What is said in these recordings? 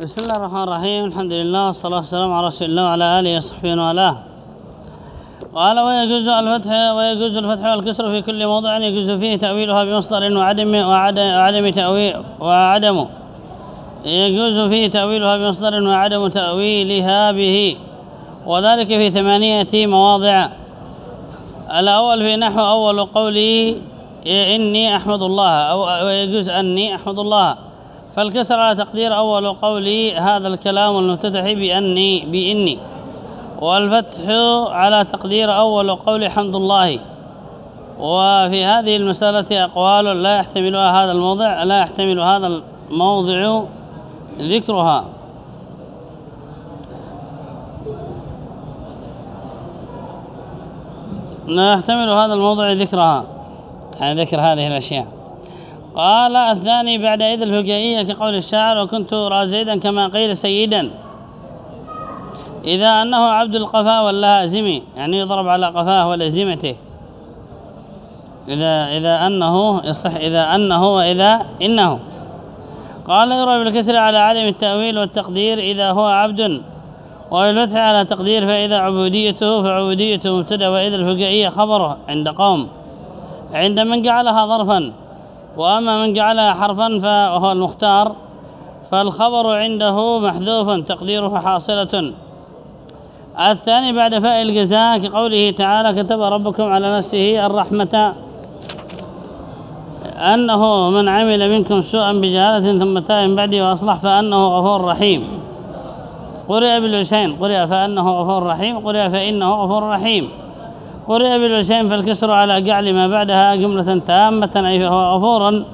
بسم الله الرحمن الرحيم الحمد لله والصلاة والسلام على رسول الله وعلى آله وصحبه وعلاه قال ويجوز الفتح ويجوز الفتح والكسر في كل موضع يجوز فيه تأويلها بمصدر وعدم وعدم تأويل وعدم يجوز فيه تأويلها بمصدر وعدم تأويلها به وذلك في ثمانية مواضع الأول في نحو أول قولي إني أحمد الله أو ويجوز أني أحمد الله فالكسر على تقدير أول قولي هذا الكلام المفتتح بأني بإني. والفتح على تقدير أول قول حمد الله. وفي هذه المسألة أقوال لا يحتملها هذا الموضع لا يحتمل هذا الموضع ذكرها. لا يحتمل هذا الموضع ذكرها. يعني ذكر هذه الأشياء. قال الثاني بعد إذ الفقهية كقول الشاعر وكنت رازيدا كما قيل سيدا. إذا أنه عبد القفا واللازم يعني يضرب على قفاه ولزمته إذا, إذا أنه يصح إذا أنه وإذا إنه. قال يروي بالكسر على عدم التأويل والتقدير. إذا هو عبد وبالفتح على تقدير فإذا عبوديته فعبوديته مبتدأ. وإذا الفقهية خبره عند قوم عند من جعلها ظرفا. وأما من جعلها حرفا فهو المختار فالخبر عنده محذوف تقديره حاصلة. الثاني بعد فاء الجزاء كقوله تعالى كتب ربكم على نفسه الرحمة أنه من عمل منكم سوءا بجهالة ثم تاب من بعده وأصلح فأنه غفور رحيم. قرئ بالوسين قرئ فأنه غفور رحيم قرئ فإنه غفور رحيم. قرئ بالوسين فالكسر على جعل ما بعدها جملة تامة أي فهو غفور.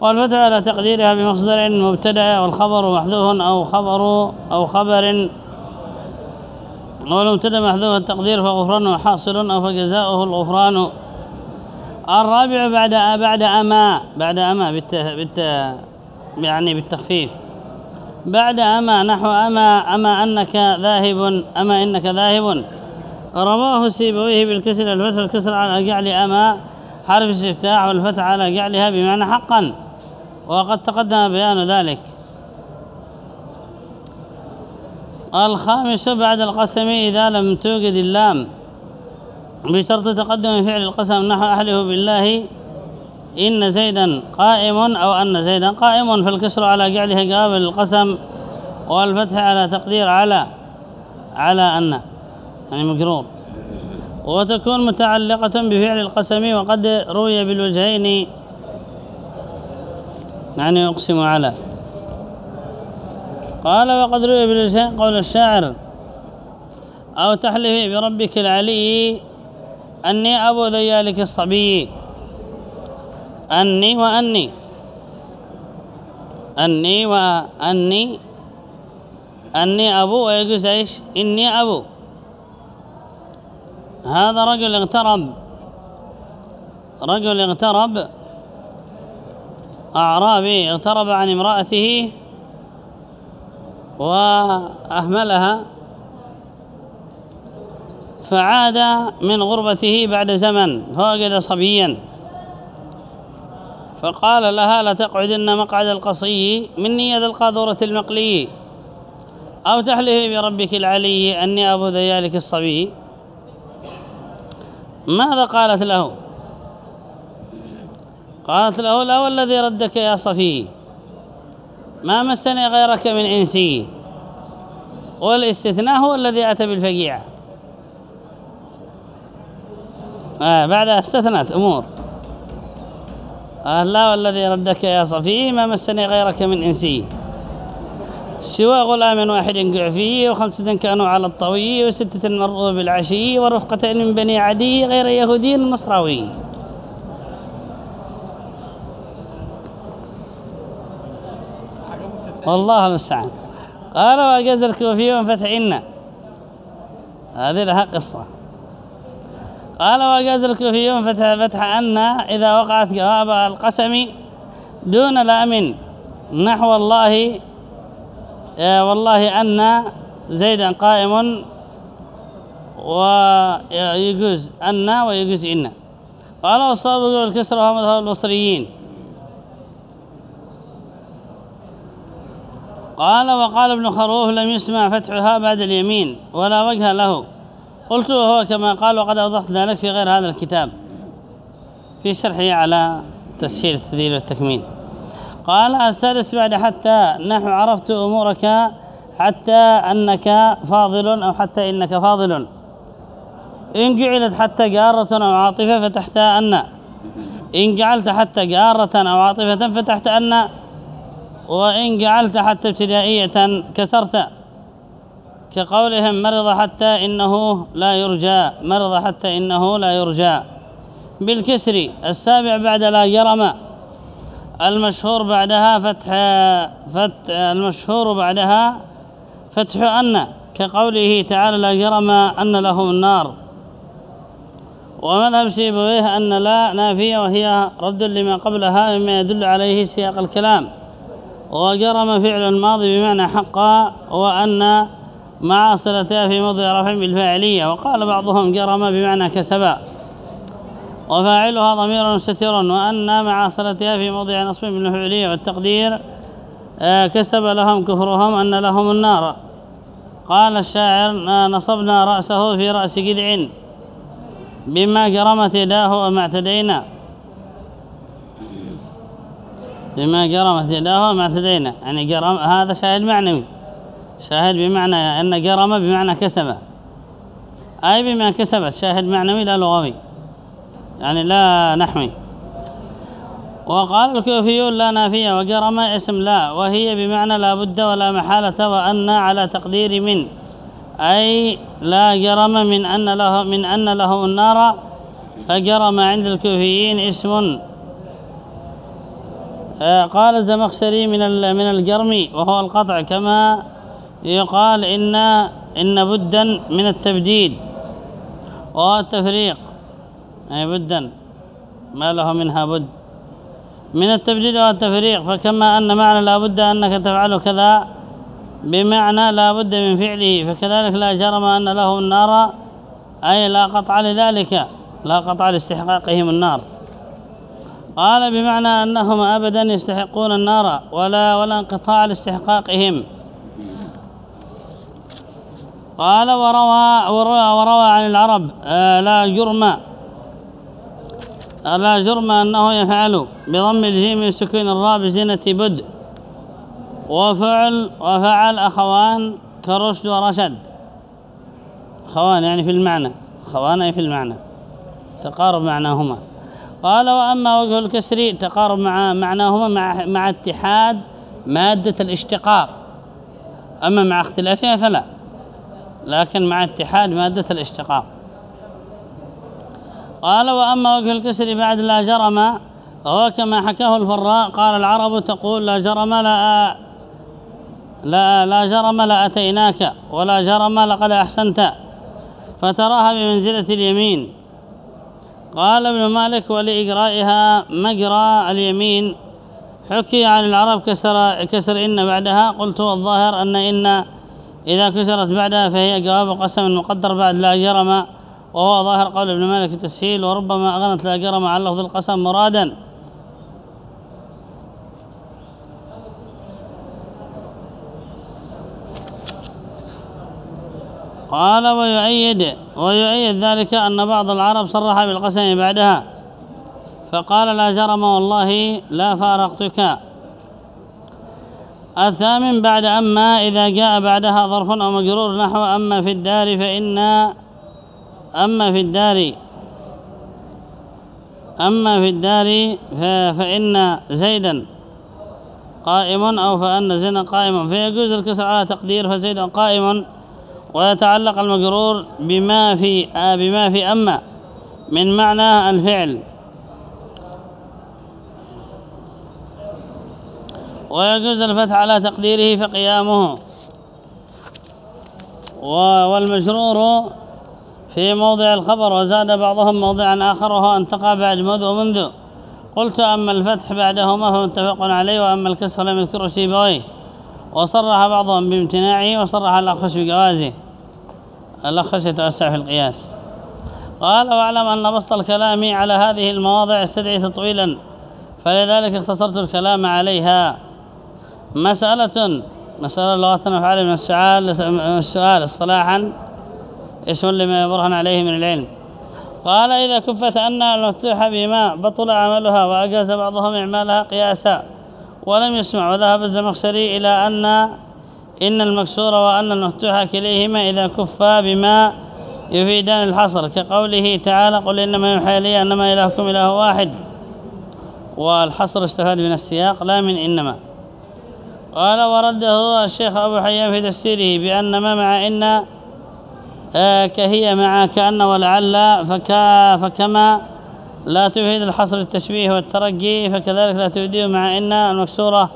والفتح على تقديرها بمصدر مبتدأ والخبر محذوف أو خبر أو خبر. والمبتدأ محذوف التقدير فغفرانه حاصل أو فجزاؤه الغفران. الرابع بعد بعد أما بعد أما بالت بالت يعني بالتخفيف. بعد أما نحو أما أما أنك ذاهب أما إنك ذاهب. رواه سيبويه بالكسر الفتح الكسر على جعل أما حرف استفتاح والفتح على جعلها بمعنى حقا. وقد تقدم بيان ذلك. الخامس بعد القسم إذا لم توجد اللام بشرط تقدم فعل القسم نحو أحله بالله إن زيدا قائم أو أن زيدا قائم فالكسر على جعلها جواب القسم والفتح على تقدير على على أن. يعني مجرور. وتكون متعلقة بفعل القسم وقد روي بالوجهين. يعني يقسم على. قال وقد روي بالوجهين قول الشاعر أو تحلفي بربك العلي أني أبو ذيالك الصبي. أني وأني. أني وأني. أني أبو ويقول إيش؟ إني أبو. هذا رجل اغترب. رجل اغترب. أعرابي اغترب عن امرأته وأهملها. فعاد من غربته بعد زمن فوجد صبيا. فقال لها لتقعدن مقعد القصي مني يد القاذورة المقلي. أو تحلفي بربك العلي أني أبو ذيالك الصبي. ماذا قالت له؟ قالت له لا والذي ردك يا صفي. ما مسني غيرك من إنسي. والاستثناء هو الذي أتى بالفقيع آه بعد استثنت أمور. قال لا والذي ردك يا صفي. ما مسني غيرك من إنسي. سوى غلام واحد قعفي وخمسة كانوا على الطوي وستة مروا بالعشي ورفقة من بني عدي غير يهودي نصراوي والله المستعان. قال وأجاز الكوفي وانفتح إن. هذه لها قصة. قال وأجاز الكوفي وانفتح فتح أن إذا وقعت جواب القسم دون لام نحو الله والله أن زيدا قائم ويجوز أن ويجوز إن. قال والصواب يقول الكسر وهو مذهب البصريين. قال وقال ابن خروف لم يسمع فتحها بعد اليمين ولا وجه له. قلت وهو كما قال وقد أوضحت ذلك في غير هذا الكتاب. في شرحه على تسهيل التدليل والتكميل. قال السادس بعد حتى نحو عرفت أمورك حتى أنك فاضل أو حتى إنك فاضل. إن جعلت حتى جارة أو عاطفة فتحت أن. إن جعلت حتى جارة أو عاطفة فتحت أن. وإن جعلت حتى ابتدائية كسرت. كقولهم مرض حتى إنه لا يرجى. مرض حتى إنه لا يرجى. بالكسر السابع بعد لا جرم. المشهور بعدها فتح فتح المشهور بعدها فتح أن كقوله تعالى لا جرم أن لهم النار. ومذهب سيبويه أن لا نافية وهي رد لما قبلها مما يدل عليه سياق الكلام. وجرم فعل الماضي بمعنى حقا وأن مع صلتها في موضع رفع بالفاعلية. وقال بعضهم جرم بمعنى كسبا. وفاعلها ضمير مستتر وأن مع صلتها في موضع نصب بالفعلية والتقدير آه، كسب لهم كفرهم أن لهم النار. قال الشاعر نصبنا رأسه في رأس جذع بما جرمت يداه وما اعتدينا. بما جرمت يداه وما اعتدينا. يعني جرم هذا شاهد معنوي. شاهد بمعنى أن جرم بمعنى كسب. أي بما كسبت شاهد معنوي لا لغوي. يعني لا نحوي. وقال الكوفيون لا نافية وجرم اسم لا وهي بمعنى لا بد ولا محالة وأن على تقدير من أي لا جرم من أن له من أن له النار فجرم عند الكوفيين اسم. قال الزمخشري من من الجرم وهو القطع كما يقال إن إن بدا من التبديد وهو التفريق أي بدا. ما له منها بد. من التبديد والتفريق فكما أن معنى لا بد أنك تفعل كذا بمعنى لا بد من فعله فكذلك لا جرم أن له النار أي لا قطع لذلك لا قطع لاستحقاقهم النار. قال بمعنى أنهم أبدا يستحقون النار ولا ولا انقطاع لاستحقاقهم. قال وروى, وروى, وروى عن العرب آه، لا جرم لا جرم أنه يفعل بضم الجيم سكين الراء بزينة بد. وفعل وفعل أخوان كرشد ورشد. خوان يعني في المعنى. خوان يعني في المعنى. تقارب معناهما. قال وأما وجه الكسر تقارب مع معناهما مع, مع اتحاد مادة الاشتقاق. أما مع اختلافها فلا. لكن مع اتحاد مادة الاشتقاق. قال وأما وجه الكسر بعد لا جرم وهو كما حكاه الفراء قال العرب تقول لا جرم لا لا, لا جرم لأتيناك ولا جرم لقد أحسنت فتراها بمنزلة اليمين. قال ابن مالك ولإجرائها مجرى اليمين. حكي عن العرب كسر, كسر إن بعدها. قلت والظاهر أن إن إذا كسرت بعدها فهي جواب قسم مقدر بعد لا جرم. وهو ظاهر قول ابن مالك التسهيل وربما أغنت لا جرم عن لفظ القسم مرادا. قال ويؤيد ويؤيد ذلك أن بعض العرب صرح بالقسم بعدها. فقال لا جرم والله لا فارقتك. الثامن بعد أما إذا جاء بعدها ظرف أو مجرور نحو أما في الدار فإن أما في الدار أما في الدار فإن زيدا قائم أو فأن زيدا قائم. فيجوز الكسر على تقدير فزيد قائم ويتعلق المجرور بما في آه بما في أما من معنى الفعل. ويجوز الفتح على تقديره فقيامه. والمجرور في موضع الخبر وزاد بعضهم موضعا آخر وهو أن تقع بعد مذ ومنذ قلت أما الفتح بعدهما فهو متفق عليه وأما الكسر لم يذكر سيبويه وصرح بعضهم بامتناعه وصرح الأخش بجوازه. الأخش يتوسع في القياس. قال وأعلم أن بسط الكلام على هذه المواضع استدعي تطويلا فلذلك اختصرت الكلام عليها. مسألة مسألة لغتنا فعل من السؤال السؤال اصطلاحا اسم لما يبرهن عليه من العلم. قال إذا كفت أن المفتوح بما بطل عملها وأجاز بعضهم إعمالها قياسا ولم يسمع وذهب الزمخشري إلى أن إن المكسور وأن المفتوح كليهما إذا كفا بما يفيدان الحصر كقوله تعالى قل إنما يوحى لي أنما إلهكم إله واحد والحصر استفاد من السياق لا من إنما. قال ورده الشيخ أبو حيان في تفسيره بأن ما مع إن كهي مع كأن ولعل فكا فكما لا تفيد الحصر التشبيه والترقي فكذلك لا تفيده مع إن المكسورة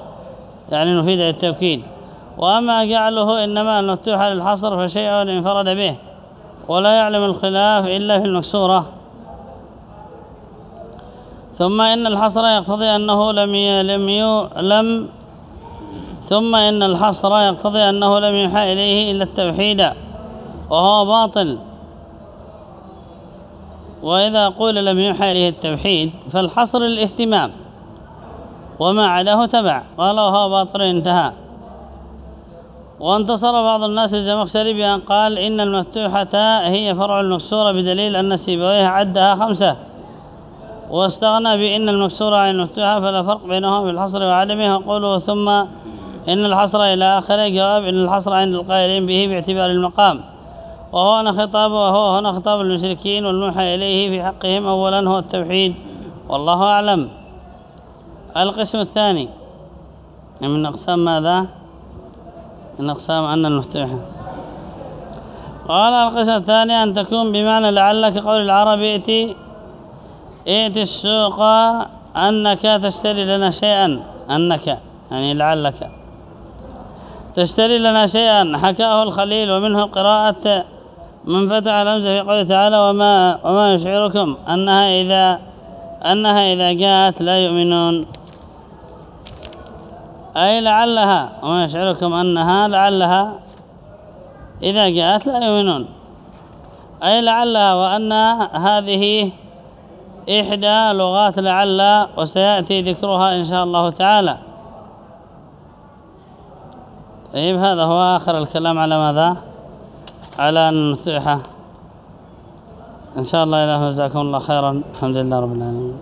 يعني نفيد التوكيد. وأما جعله إنما المفتوح للحصر فشيء انفرد به ولا يعلم الخلاف إلا في المكسورة. ثم إن الحصر يقتضي أنه لم لم لم ثم إن الحصر يقتضي أنه لم يوحى إليه إلا التوحيد. وهو باطل. وإذا قول لم يوحى إليه التوحيد فالحصر الاهتمام وما عداه تبع. قال وهو باطل انتهى. وانتصر بعض الناس الزمخشري بأن قال إن المفتوحة هي فرع المكسورة بدليل أن سيبويه عدها خمسة. واستغنى بإن المكسورة عن المفتوحة فلا فرق بينهم في الحصر وعدمه. وقوله ثم إن الحصر إلى آخره جواب إن الحصر عند القائلين به باعتبار المقام. وهو هنا خطاب وهو هنا خطاب المشركين والموحى إليه في حقهم أولا هو التوحيد. والله أعلم. القسم الثاني. من أقسام ماذا؟ من أقسام أن المفتوحة قال القسم الثاني أن تكون بمعنى لعلك قول العرب ائتي ائتي السوق أنك تشتري لنا شيئا. أنك يعني لعلك. تشتري لنا شيئا. حكاه الخليل ومنه قراءة من فتح الأمس في قوله تعالى وما, وما يشعركم أنها إذا, أنها إذا جاءت لا يؤمنون. أي لعلها وما يشعركم أنها لعلها إذا جاءت لا يؤمنون. أي لعلها وأن هذه إحدى لغات لعل وسيأتي ذكرها إن شاء الله تعالى. طيب هذا هو آخر الكلام على ماذا؟ على النصيحة إن شاء الله إله جزاكم الله خيرا. الحمد لله رب العالمين.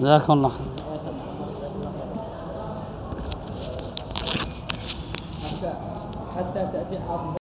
جزاكم الله خير